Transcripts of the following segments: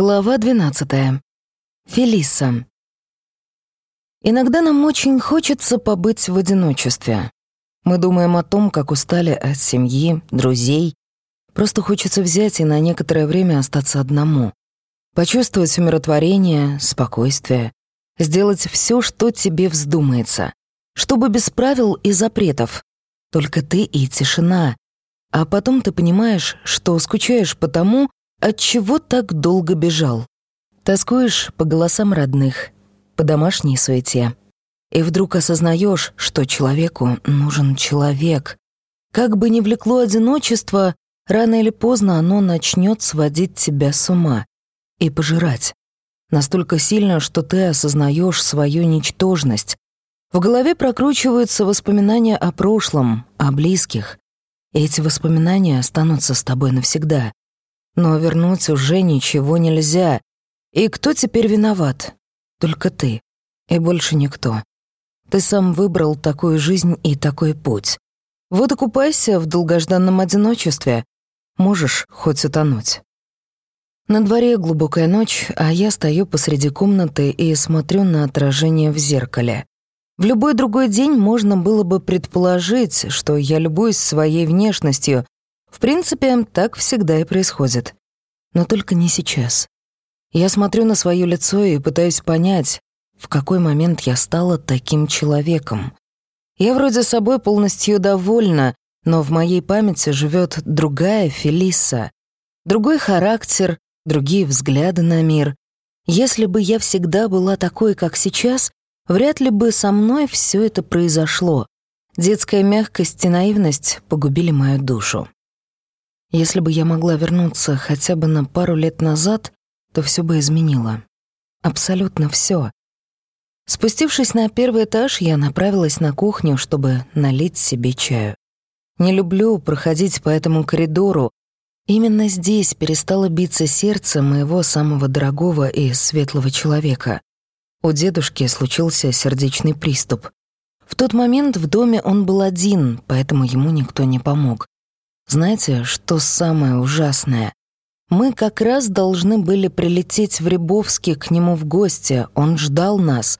Глава 12. Фелиса. Иногда нам очень хочется побыть в одиночестве. Мы думаем о том, как устали от семьи, друзей. Просто хочется взять и на некоторое время остаться одному. Почувствовать умиротворение, спокойствие. Сделать все, что тебе вздумается. Чтобы без правил и запретов. Только ты и тишина. А потом ты понимаешь, что скучаешь по тому, от чего так долго бежал? Тоскуешь по голосам родных, по домашней суете. И вдруг осознаешь, что человеку нужен человек. Как бы ни влекло одиночество, рано или поздно оно начнет сводить тебя с ума и пожирать. Настолько сильно, что ты осознаешь свою ничтожность. В голове прокручиваются воспоминания о прошлом, о близких. Эти воспоминания останутся с тобой навсегда. Но вернуть уже ничего нельзя. И кто теперь виноват? Только ты. И больше никто. Ты сам выбрал такую жизнь и такой путь. Вот и купайся в долгожданном одиночестве. Можешь хоть утонуть. На дворе глубокая ночь, а я стою посреди комнаты и смотрю на отражение в зеркале. В любой другой день можно было бы предположить, что я любуюсь своей внешностью в принципе, так всегда и происходит. Но только не сейчас. Я смотрю на свое лицо и пытаюсь понять, в какой момент я стала таким человеком. Я вроде собой полностью довольна, но в моей памяти живет другая Фелиса, другой характер, другие взгляды на мир. Если бы я всегда была такой, как сейчас, вряд ли бы со мной все это произошло. Детская мягкость и наивность погубили мою душу. Если бы я могла вернуться хотя бы на пару лет назад, то все бы изменило. Абсолютно все. Спустившись на первый этаж, я направилась на кухню, чтобы налить себе чаю. Не люблю проходить по этому коридору. Именно здесь перестало биться сердце моего самого дорогого и светлого человека. У дедушки случился сердечный приступ. В тот момент в доме он был один, поэтому ему никто не помог. Знаете, что самое ужасное? Мы как раз должны были прилететь в Рябовске к нему в гости, он ждал нас.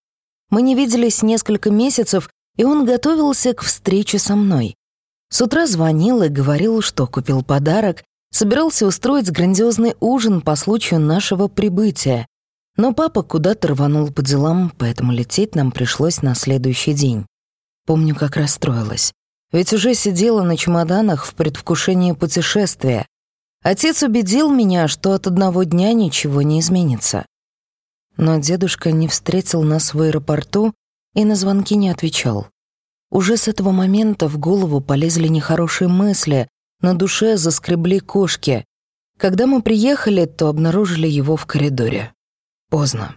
Мы не виделись несколько месяцев, и он готовился к встрече со мной. С утра звонил и говорил, что купил подарок, собирался устроить грандиозный ужин по случаю нашего прибытия. Но папа куда-то рванул по делам, поэтому лететь нам пришлось на следующий день. Помню, как расстроилась. Ведь уже сидела на чемоданах в предвкушении путешествия. Отец убедил меня, что от одного дня ничего не изменится. Но дедушка не встретил нас в аэропорту и на звонки не отвечал. Уже с этого момента в голову полезли нехорошие мысли, на душе заскребли кошки. Когда мы приехали, то обнаружили его в коридоре. Поздно.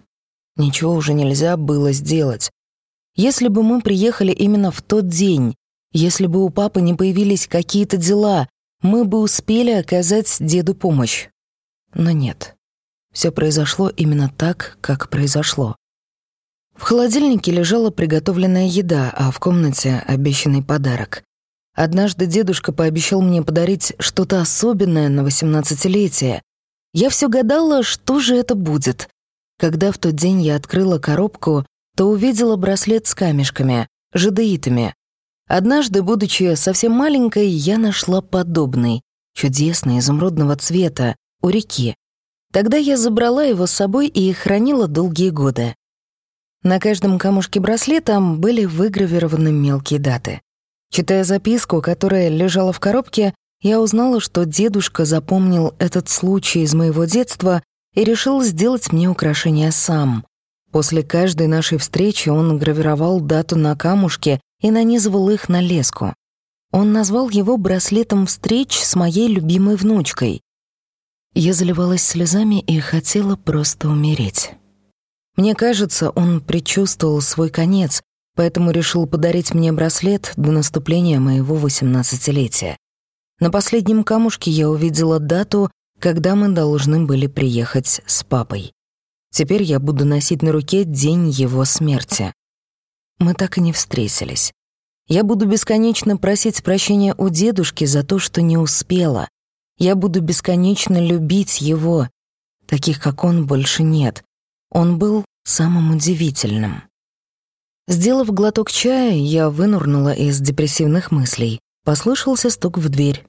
Ничего уже нельзя было сделать. Если бы мы приехали именно в тот день, если бы у папы не появились какие-то дела, мы бы успели оказать деду помощь. Но нет. Все произошло именно так, как произошло. В холодильнике лежала приготовленная еда, а в комнате обещанный подарок. Однажды дедушка пообещал мне подарить что-то особенное на восемнадцатилетие. Я все гадала, что же это будет. Когда в тот день я открыла коробку, то увидела браслет с камешками, жадеитами. Однажды, будучи совсем маленькой, я нашла подобный, чудесный, изумрудного цвета, у реки. Тогда я забрала его с собой и хранила долгие годы. На каждом камушке браслета были выгравированы мелкие даты. Читая записку, которая лежала в коробке, я узнала, что дедушка запомнил этот случай из моего детства и решил сделать мне украшение сам. После каждой нашей встречи он гравировал дату на камушке и нанизывал их на леску. Он назвал его браслетом встреч с моей любимой внучкой. Я заливалась слезами и хотела просто умереть. Мне кажется, он предчувствовал свой конец, поэтому решил подарить мне браслет до наступления моего восемнадцатилетия. На последнем камушке я увидела дату, когда мы должны были приехать с папой. Теперь я буду носить на руке день его смерти. Мы так и не встретились. Я буду бесконечно просить прощения у дедушки за то, что не успела. Я буду бесконечно любить его. Таких, как он, больше нет. Он был самым удивительным. Сделав глоток чая, я вынурнула из депрессивных мыслей. Послышался стук в дверь.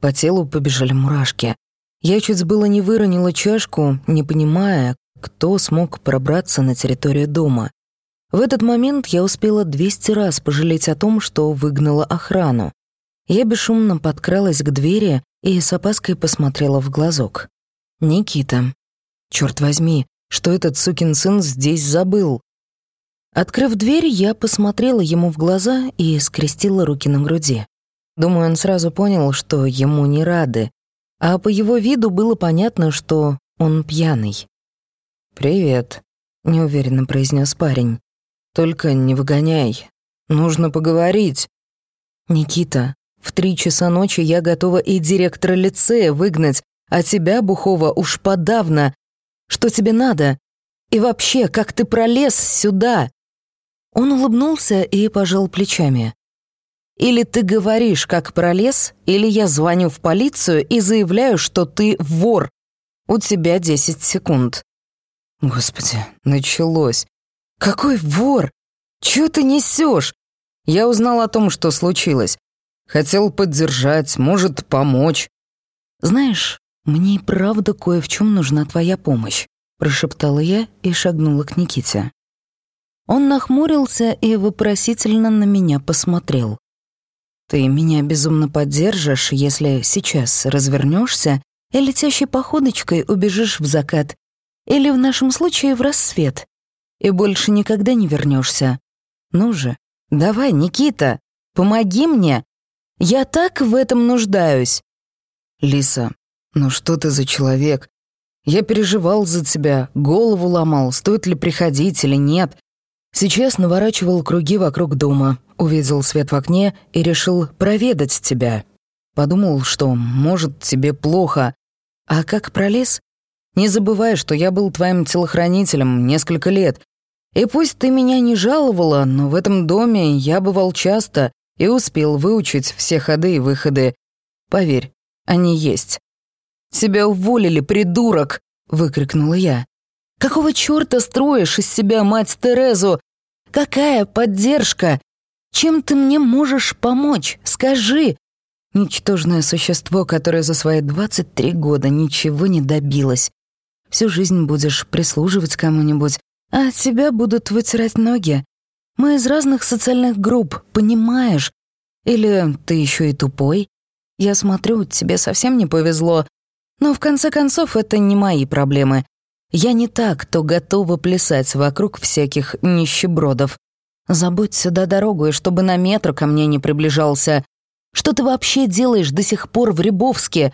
По телу побежали мурашки. Я чуть было не выронила чашку, не понимая, кто смог пробраться на территорию дома. В этот момент я успела 200 раз пожалеть о том, что выгнала охрану. Я бесшумно подкралась к двери и с опаской посмотрела в глазок. «Никита. Черт возьми, что этот сукин сын здесь забыл?» Открыв дверь, я посмотрела ему в глаза и скрестила руки на груди. Думаю, он сразу понял, что ему не рады, а по его виду было понятно, что он пьяный. «Привет», — неуверенно произнес парень. «Только не выгоняй. Нужно поговорить». «Никита, в три часа ночи я готова и директора лицея выгнать, а тебя, Бухова, уж подавно. Что тебе надо? И вообще, как ты пролез сюда?» Он улыбнулся и пожал плечами. «Или ты говоришь, как пролез, или я звоню в полицию и заявляю, что ты вор. У тебя десять секунд». Господи, началось. «Какой вор? Чего ты несешь? Я узнал о том, что случилось. Хотел поддержать, может, помочь. Знаешь, мне и правда кое в чем нужна твоя помощь, прошептала я и шагнула к Никите. Он нахмурился и вопросительно на меня посмотрел. Ты меня безумно поддержишь, если сейчас развернешься и летящей походочкой убежишь в закат, или в нашем случае в рассвет, и больше никогда не вернешься. Ну же, давай, Никита, помоги мне, я так в этом нуждаюсь. Лиса, ну что ты за человек? Я переживал за тебя, голову ломал, стоит ли приходить или нет. Сейчас наворачивал круги вокруг дома, увидел свет в окне и решил проведать тебя. Подумал, что, может, тебе плохо. А как пролез? Не забывай, что я был твоим телохранителем несколько лет. И пусть ты меня не жаловала, но в этом доме я бывал часто, и успел выучить все ходы и выходы. Поверь, они есть. «Тебя уволили, придурок!» — выкрикнула я. «Какого чёрта строишь из себя мать Терезу? Какая поддержка? Чем ты мне можешь помочь? Скажи!» Ничтожное существо, которое за свои 23 года ничего не добилось. Всю жизнь будешь прислуживать кому-нибудь, а тебя будут вытирать ноги. Мы из разных социальных групп, понимаешь? Или ты еще и тупой? Я смотрю, тебе совсем не повезло. Но в конце концов это не мои проблемы. Я не так, кто готова плясать вокруг всяких нищебродов. Забудь сюда дорогу, и чтобы на метр ко мне не приближался. Что ты вообще делаешь до сих пор в Рябовске?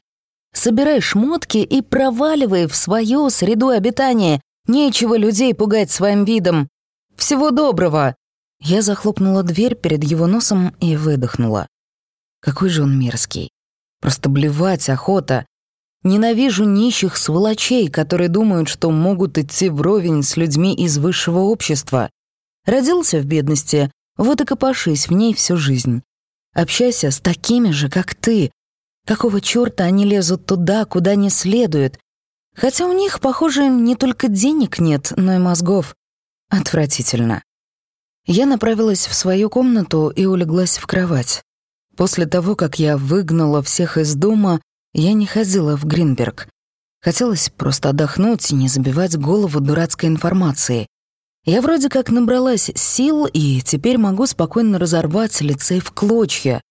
Собирай шмотки и проваливай в свою среду обитания. Нечего людей пугать своим видом. Всего доброго!» Я захлопнула дверь перед его носом и выдохнула. Какой же он мерзкий. Просто блевать охота. Ненавижу нищих сволочей, которые думают, что могут идти вровень с людьми из высшего общества. Родился в бедности, вот и копошись в ней всю жизнь. Общайся с такими же, как ты. Какого чёрта они лезут туда, куда не следует? Хотя у них, похоже, не только денег нет, но и мозгов. Отвратительно. Я направилась в свою комнату и улеглась в кровать. После того, как я выгнала всех из дома, я не ходила в Гринберг. Хотелось просто отдохнуть и не забивать голову дурацкой информацией. Я вроде как набралась сил и теперь могу спокойно разорвать лицей в клочья.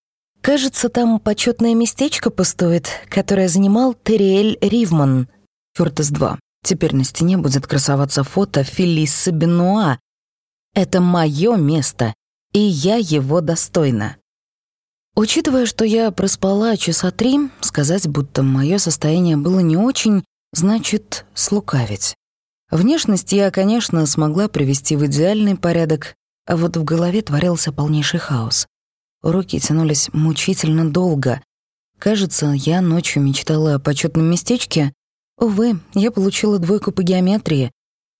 Кажется, там почетное местечко пустует, которое занимал Терриэль Ривман. Фёртес 2. Теперь на стене будет красоваться фото Фелиссы Бенуа, это мое место, и я его достойна. Учитывая, что я проспала часа три, сказать, будто мое состояние было не очень, значит, слукавить. Внешность я, конечно, смогла привести в идеальный порядок, а вот в голове творился полнейший хаос. Руки тянулись мучительно долго. Кажется, я ночью мечтала о почетном местечке. Увы, я получила двойку по геометрии,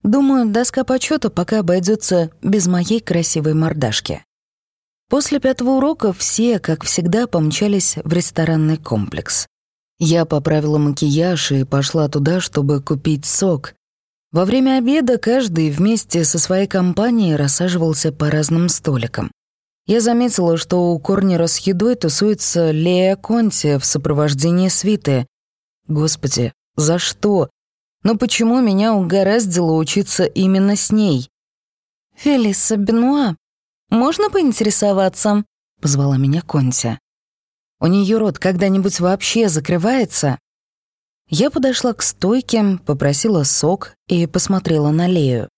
Думаю, доска почета пока обойдется без моей красивой мордашки. После пятого урока все, как всегда, помчались в ресторанный комплекс. Я поправила макияж и пошла туда, чтобы купить сок. Во время обеда каждый вместе со своей компанией рассаживался по разным столикам. Я заметила, что у Корнера с едой тусуется Лея Конти в сопровождении свиты. Господи, за что? Но почему меня угораздило учиться именно с ней? «Фелиса Бенуа, можно поинтересоваться?» — позвала меня Конти. «У нее рот когда-нибудь вообще закрывается?» Я подошла к стойке, попросила сок и посмотрела на Лею.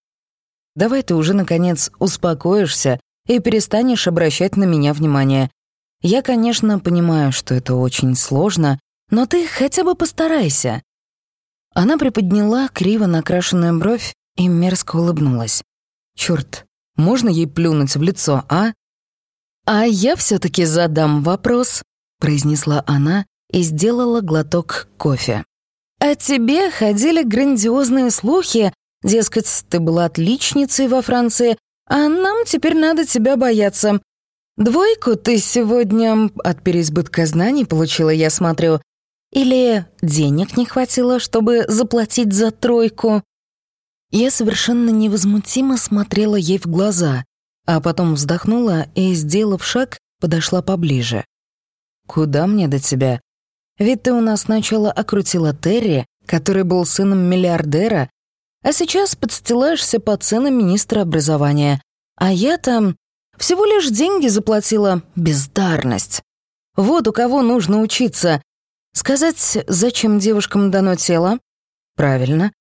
«Давай ты уже, наконец, успокоишься и перестанешь обращать на меня внимание. Я, конечно, понимаю, что это очень сложно, но ты хотя бы постарайся». Она приподняла криво накрашенную бровь и мерзко улыбнулась. Черт, можно ей плюнуть в лицо, а? «А я все таки задам вопрос», — произнесла она и сделала глоток кофе. «О тебе ходили грандиозные слухи, дескать, ты была отличницей во Франции, а нам теперь надо тебя бояться. Двойку ты сегодня от переизбытка знаний получила, я смотрю. Или денег не хватило, чтобы заплатить за тройку?» Я совершенно невозмутимо смотрела ей в глаза, а потом вздохнула и, сделав шаг, подошла поближе. «Куда мне до тебя? Ведь ты у нас сначала окрутила Терри, который был сыном миллиардера, а сейчас подстилаешься по ценам министра образования. А я там всего лишь деньги заплатила. Бездарность. Вот у кого нужно учиться. Сказать, зачем девушкам дано тело? Правильно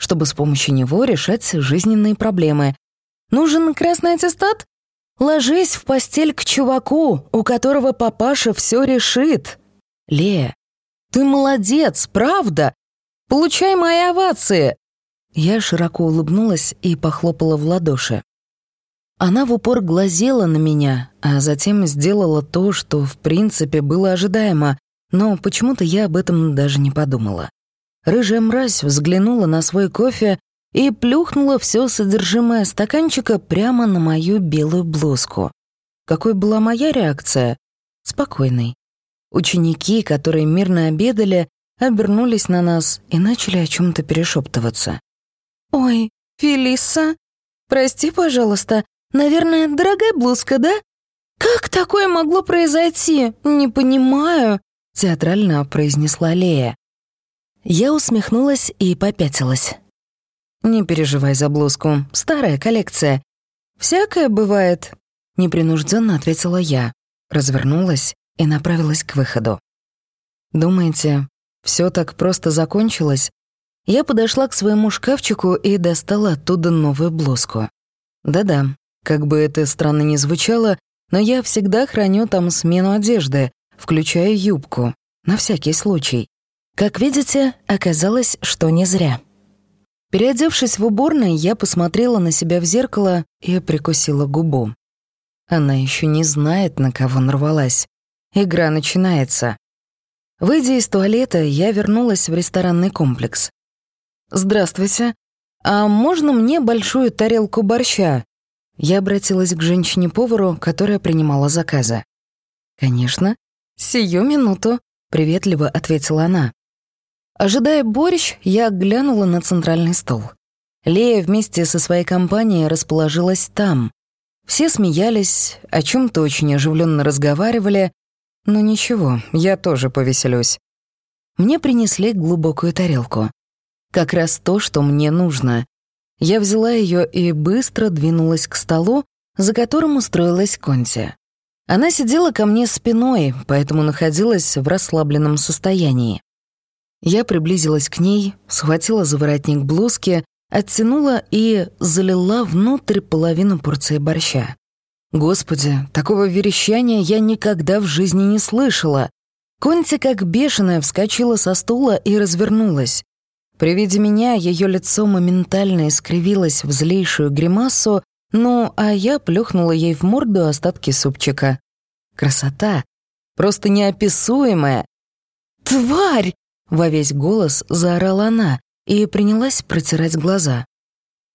чтобы с помощью него решать жизненные проблемы. Нужен красный аттестат? Ложись в постель к чуваку, у которого папаша все решит. Лея, ты молодец, правда? Получай мои овации. Я широко улыбнулась и похлопала в ладоши. Она в упор глазела на меня, а затем сделала то, что в принципе было ожидаемо, но почему-то я об этом даже не подумала. Рыжая мразь взглянула на свой кофе и плюхнула все содержимое стаканчика прямо на мою белую блузку. Какой была моя реакция? Спокойной. Ученики, которые мирно обедали, обернулись на нас и начали о чем то перешептываться. «Ой, Фелиса, прости, пожалуйста, наверное, дорогая блузка, да? Как такое могло произойти? Не понимаю», — театрально произнесла Лея. Я усмехнулась и попятилась. «Не переживай за блузку, старая коллекция. Всякое бывает», — непринужденно ответила я, развернулась и направилась к выходу. «Думаете, все так просто закончилось?» Я подошла к своему шкафчику и достала оттуда новую блузку. Да-да, как бы это странно ни звучало, но я всегда храню там смену одежды, включая юбку, на всякий случай. Как видите, оказалось, что не зря. Переодевшись в уборной, я посмотрела на себя в зеркало и прикусила губу. Она еще не знает, на кого нарвалась. Игра начинается. Выйдя из туалета, я вернулась в ресторанный комплекс. «Здравствуйте. А можно мне большую тарелку борща?» Я обратилась к женщине-повару, которая принимала заказы. «Конечно. Сию минуту», — приветливо ответила она. Ожидая борщ, я глянула на центральный стол. Лея вместе со своей компанией расположилась там. Все смеялись, о чем то очень оживленно разговаривали, но ничего, я тоже повеселюсь. Мне принесли глубокую тарелку. Как раз то, что мне нужно. Я взяла ее и быстро двинулась к столу, за которым устроилась Конти. Она сидела ко мне спиной, поэтому находилась в расслабленном состоянии. Я приблизилась к ней, схватила за воротник блузки, оттянула и залила внутрь половину порции борща. Господи, такого верещания я никогда в жизни не слышала. Конти, как бешеная, вскочила со стула и развернулась. При виде меня ее лицо моментально искривилось в злейшую гримасу, ну, а я плюхнула ей в морду остатки супчика. Красота! Просто неописуемая! «Тварь!» Во весь голос заорала она и принялась протирать глаза.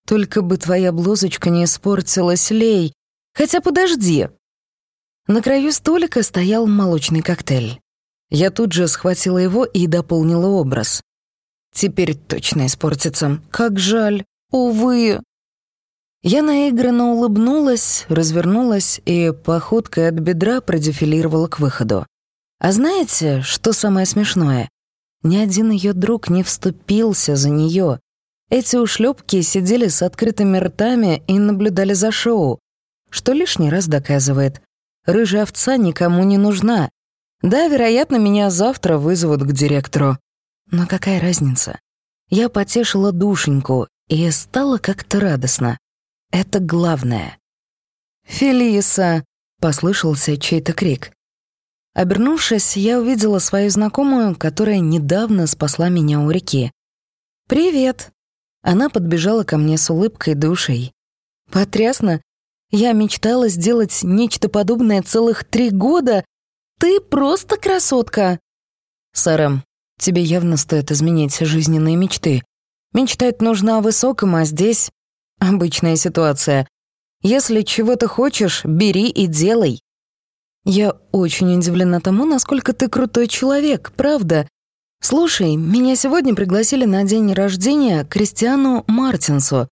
«Только бы твоя блузочка не испортилась, Лей! Хотя подожди!» На краю столика стоял молочный коктейль. Я тут же схватила его и дополнила образ. Теперь точно испортится. Как жаль. Увы. Я наигранно улыбнулась, развернулась и походкой от бедра продефилировала к выходу. А знаете, что самое смешное? Ни один ее друг не вступился за нее. Эти ушлепки сидели с открытыми ртами и наблюдали за шоу, что лишний раз доказывает. Рыжая овца никому не нужна. Да, вероятно, меня завтра вызовут к директору. Но какая разница? Я потешила душеньку, и стало как-то радостно. Это главное. «Фелиса!» — послышался чей-то крик. Обернувшись, я увидела свою знакомую, которая недавно спасла меня у реки. «Привет!» Она подбежала ко мне с улыбкой душей. «Потрясно! Я мечтала сделать нечто подобное целых три года. Ты просто красотка!» «Сара, тебе явно стоит изменить жизненные мечты. Мечтать нужно о высоком, а здесь обычная ситуация. Если чего-то хочешь, бери и делай. Я очень удивлена тому, насколько ты крутой человек, правда. Слушай, меня сегодня пригласили на день рождения Кристиану Мартинсу.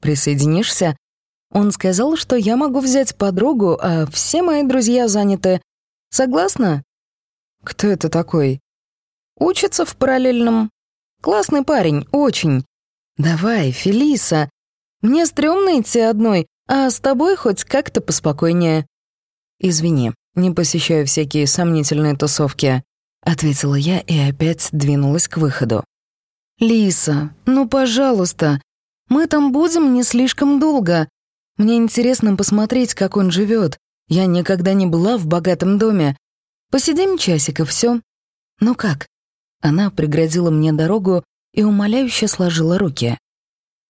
Присоединишься? Он сказал, что я могу взять подругу, а все мои друзья заняты. Согласна? Кто это такой? Учится в параллельном. Классный парень, очень. Давай, Фелиса. Мне стрёмно идти одной, а с тобой хоть как-то поспокойнее. Извини, не посещаю всякие сомнительные тусовки», — ответила я и опять двинулась к выходу. «Лиса, ну, пожалуйста, мы там будем не слишком долго. Мне интересно посмотреть, как он живет. Я никогда не была в богатом доме. Посидим часиков, все. Ну как?» Она преградила мне дорогу и умоляюще сложила руки.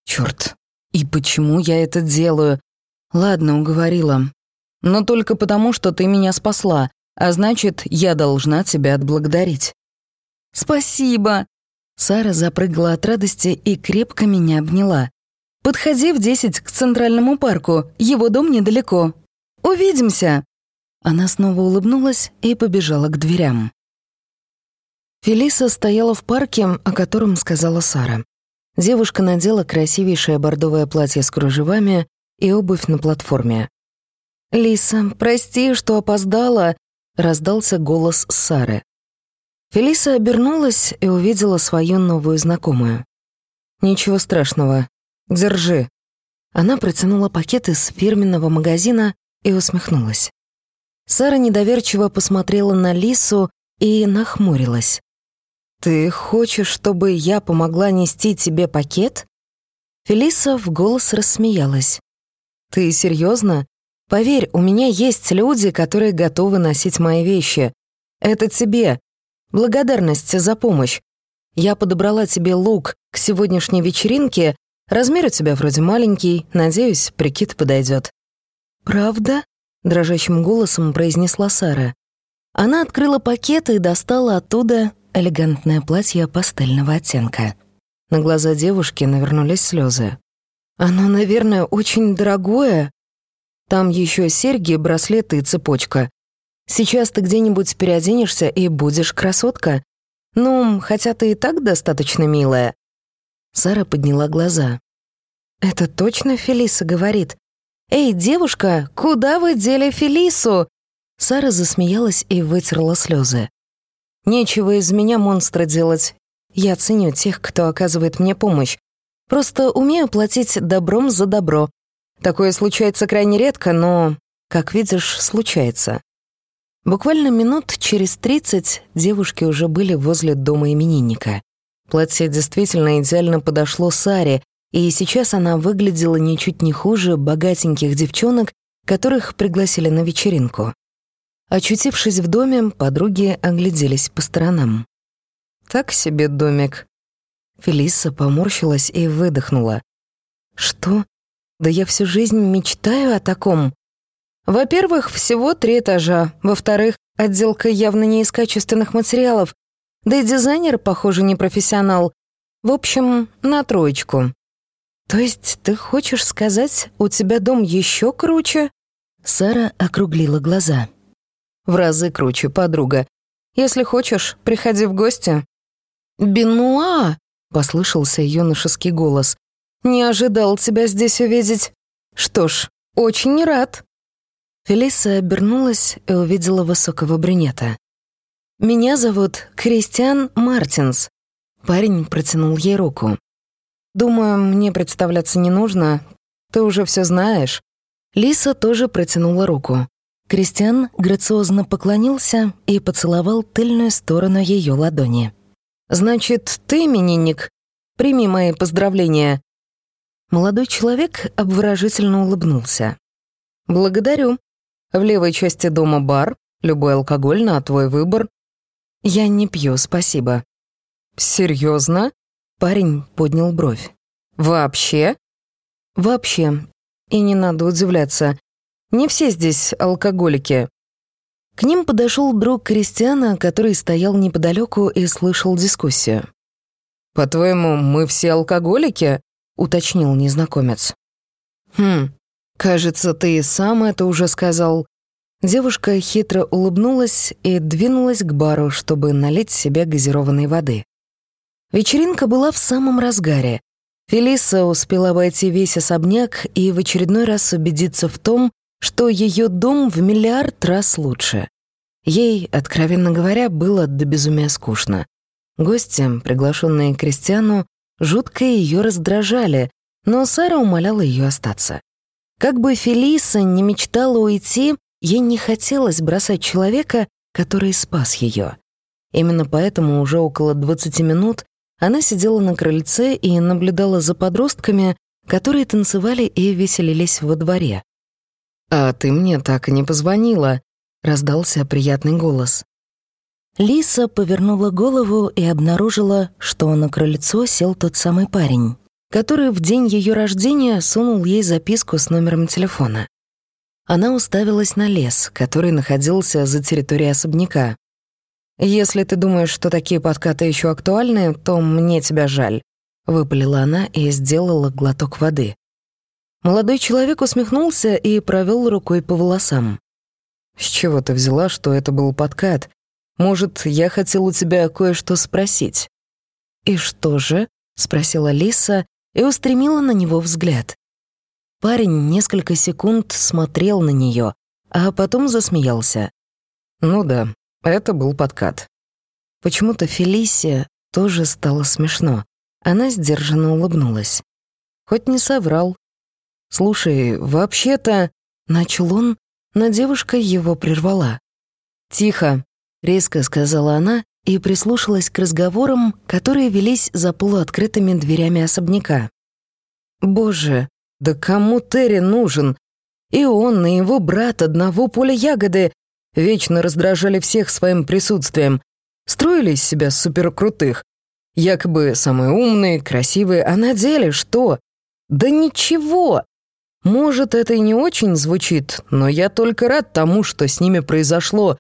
Черт, и почему я это делаю? Ладно, уговорила но только потому, что ты меня спасла, а значит, я должна тебя отблагодарить». «Спасибо!» Сара запрыгала от радости и крепко меня обняла. «Подходи в десять к Центральному парку, его дом недалеко. Увидимся!» Она снова улыбнулась и побежала к дверям. Фелиса стояла в парке, о котором сказала Сара. Девушка надела красивейшее бордовое платье с кружевами и обувь на платформе. «Лиса, прости, что опоздала», — раздался голос Сары. Фелиса обернулась и увидела свою новую знакомую. «Ничего страшного. Держи». Она протянула пакет из фирменного магазина и усмехнулась. Сара недоверчиво посмотрела на Лису и нахмурилась. «Ты хочешь, чтобы я помогла нести тебе пакет?» Фелиса в голос рассмеялась. «Ты серьезно? Поверь, у меня есть люди, которые готовы носить мои вещи. Это тебе. Благодарность за помощь. Я подобрала тебе лук к сегодняшней вечеринке. Размер у тебя вроде маленький. Надеюсь, прикид подойдет. «Правда?» — дрожащим голосом произнесла Сара. Она открыла пакет и достала оттуда элегантное платье пастельного оттенка. На глаза девушки навернулись слезы. «Оно, наверное, очень дорогое», там еще серьги, браслеты и цепочка. Сейчас ты где-нибудь переоденешься и будешь красотка. Ну, хотя ты и так достаточно милая». Сара подняла глаза. «Это точно Фелиса говорит? Эй, девушка, куда вы дели Фелису?» Сара засмеялась и вытерла слезы. «Нечего из меня монстра делать. Я ценю тех, кто оказывает мне помощь. Просто умею платить добром за добро. Такое случается крайне редко, но, как видишь, случается. Буквально минут через тридцать девушки уже были возле дома именинника. Платье действительно идеально подошло Саре, и сейчас она выглядела ничуть не хуже богатеньких девчонок, которых пригласили на вечеринку. Очутившись в доме, подруги огляделись по сторонам. «Так себе домик». Фелиса поморщилась и выдохнула. «Что? Да я всю жизнь мечтаю о таком. Во-первых, всего три этажа. Во-вторых, отделка явно не из качественных материалов. Да и дизайнер, похоже, не профессионал. В общем, на троечку. То есть ты хочешь сказать, у тебя дом еще круче? Сара округлила глаза. В разы круче, подруга. Если хочешь, приходи в гости». «Бенуа!» — послышался юношеский голос. «Не ожидал тебя здесь увидеть. Что ж, очень рад». Фелиса обернулась и увидела высокого брюнета. «Меня зовут Кристиан Мартинс». Парень протянул ей руку. «Думаю, мне представляться не нужно. Ты уже все знаешь». Лиса тоже протянула руку. Кристиан грациозно поклонился и поцеловал тыльную сторону ее ладони. «Значит, ты именинник? Прими мои поздравления». Молодой человек обворожительно улыбнулся. «Благодарю. В левой части дома бар, любой алкоголь на твой выбор. Я не пью, спасибо». «Серьезно?» Парень поднял бровь. «Вообще?» «Вообще. И не надо удивляться. Не все здесь алкоголики». К ним подошел друг Кристиана, который стоял неподалеку и слышал дискуссию. «По-твоему, мы все алкоголики?» — уточнил незнакомец. «Хм, кажется, ты и сам это уже сказал». Девушка хитро улыбнулась и двинулась к бару, чтобы налить себе газированной воды. Вечеринка была в самом разгаре. Фелиса успела обойти весь особняк и в очередной раз убедиться в том, что ее дом в миллиард раз лучше. Ей, откровенно говоря, было до безумия скучно. Гости, приглашенные Кристиану, жутко ее раздражали, но Сара умоляла ее остаться. Как бы Фелиса не мечтала уйти, ей не хотелось бросать человека, который спас ее. Именно поэтому уже около 20 минут она сидела на крыльце и наблюдала за подростками, которые танцевали и веселились во дворе. «А ты мне так и не позвонила», — раздался приятный голос. Лиса повернула голову и обнаружила, что на крыльцо сел тот самый парень, который в день ее рождения сунул ей записку с номером телефона. Она уставилась на лес, который находился за территорией особняка. «Если ты думаешь, что такие подкаты еще актуальны, то мне тебя жаль», — выпалила она и сделала глоток воды. Молодой человек усмехнулся и провел рукой по волосам. «С чего ты взяла, что это был подкат? Может, я хотел у тебя кое-что спросить?» «И что же?» — спросила Лиса и устремила на него взгляд. Парень несколько секунд смотрел на нее, а потом засмеялся. «Ну да, это был подкат». Почему-то Фелисия тоже стало смешно. Она сдержанно улыбнулась. Хоть не соврал. «Слушай, вообще-то...» — начал он, но девушка его прервала. «Тихо», — резко сказала она и прислушалась к разговорам, которые велись за полуоткрытыми дверями особняка. «Боже, да кому Терри нужен? И он, и его брат одного поля ягоды вечно раздражали всех своим присутствием, строили из себя суперкрутых, якобы самые умные, красивые, а на деле что? Да ничего! Может, это и не очень звучит, но я только рад тому, что с ними произошло,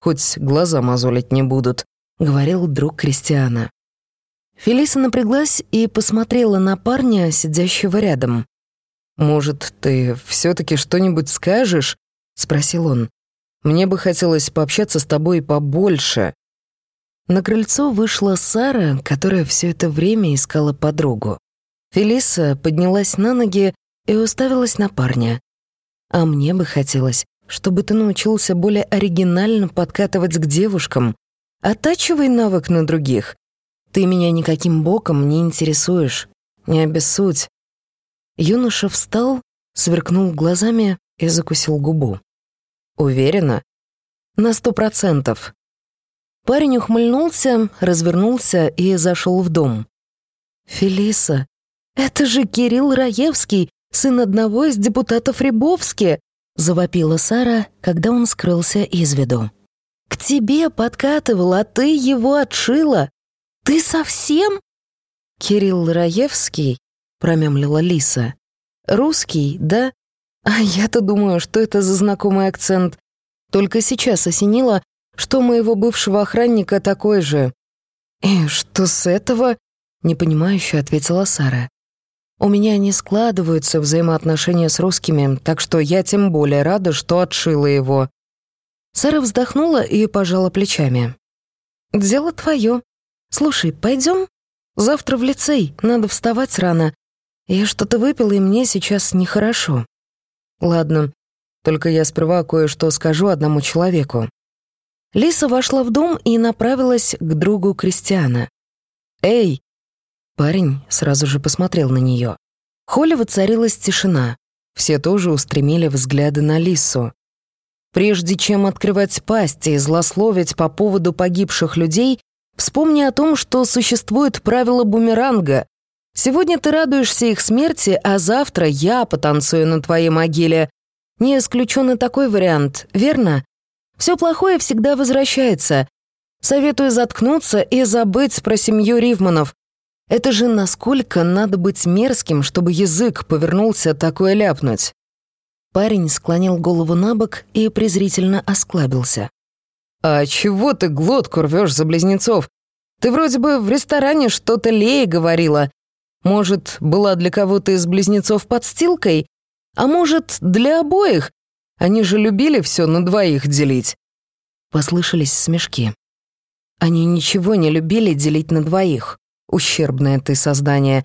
хоть глаза мозолить не будут», — говорил друг Кристиана. Фелиса напряглась и посмотрела на парня, сидящего рядом. «Может, ты все-таки что-нибудь скажешь?» — спросил он. «Мне бы хотелось пообщаться с тобой побольше». На крыльцо вышла Сара, которая все это время искала подругу. Фелиса поднялась на ноги и уставилась на парня. «А мне бы хотелось, чтобы ты научился более оригинально подкатывать к девушкам. Оттачивай навык на других. Ты меня никаким боком не интересуешь. Не обессудь». Юноша встал, сверкнул глазами и закусил губу. «Уверена?» «На сто процентов». Парень ухмыльнулся, развернулся и зашел в дом. «Фелиса, это же Кирилл Раевский, сын одного из депутатов Рябовски!» — завопила Сара, когда он скрылся из виду. «К тебе подкатывал, а ты его отшила! Ты совсем?» «Кирилл Раевский?» — промямлила Лиса. «Русский, да? А я-то думаю, что это за знакомый акцент. Только сейчас осенило, что моего бывшего охранника такой же». «И что с этого?» — непонимающе ответила Сара. У меня не складываются взаимоотношения с русскими, так что я тем более рада, что отшила его». Сара вздохнула и пожала плечами. дело твое. Слушай, пойдем? Завтра в лицей, надо вставать рано. Я что-то выпила, и мне сейчас нехорошо. Ладно, только я сперва кое-что скажу одному человеку. Лиса вошла в дом и направилась к другу Кристиана. «Эй!» Парень сразу же посмотрел на нее. В холле воцарилась тишина. Все тоже устремили взгляды на Лису. Прежде чем открывать пасти и злословить по поводу погибших людей, вспомни о том, что существует правило бумеранга. Сегодня ты радуешься их смерти, а завтра я потанцую на твоей могиле. Не исключен и такой вариант, верно? Все плохое всегда возвращается. Советую заткнуться и забыть про семью Ривманов. Это же насколько надо быть мерзким, чтобы язык повернулся такое ляпнуть. Парень склонил голову на бок и презрительно осклабился. «А чего ты глотку рвешь за близнецов? Ты вроде бы в ресторане что-то Лея говорила. Может, была для кого-то из близнецов подстилкой? А может, для обоих? Они же любили все на двоих делить». Послышались смешки. Они ничего не любили делить на двоих. Ущербное ты создание.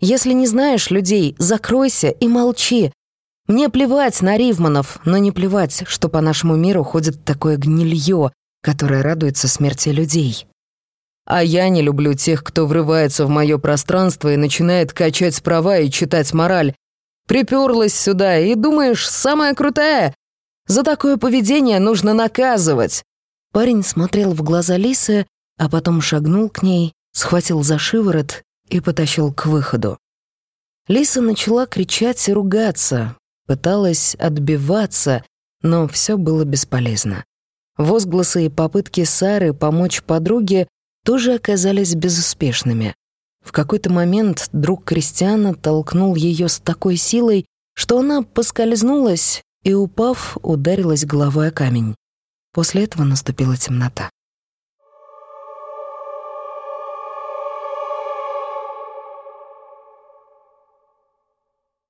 Если не знаешь людей, закройся и молчи. Мне плевать на Ривманов, но не плевать, что по нашему миру ходит такое гнилье, которое радуется смерти людей. А я не люблю тех, кто врывается в мое пространство и начинает качать права и читать мораль, Приперлась сюда и думаешь, самая крутая. За такое поведение нужно наказывать». Парень смотрел в глаза Лисы, а потом шагнул к ней, схватил за шиворот и потащил к выходу. Лиса начала кричать и ругаться, пыталась отбиваться, но все было бесполезно. Возгласы и попытки Сары помочь подруге тоже оказались безуспешными. В какой-то момент друг Кристиана толкнул ее с такой силой, что она поскользнулась и, упав, ударилась головой о камень. После этого наступила темнота.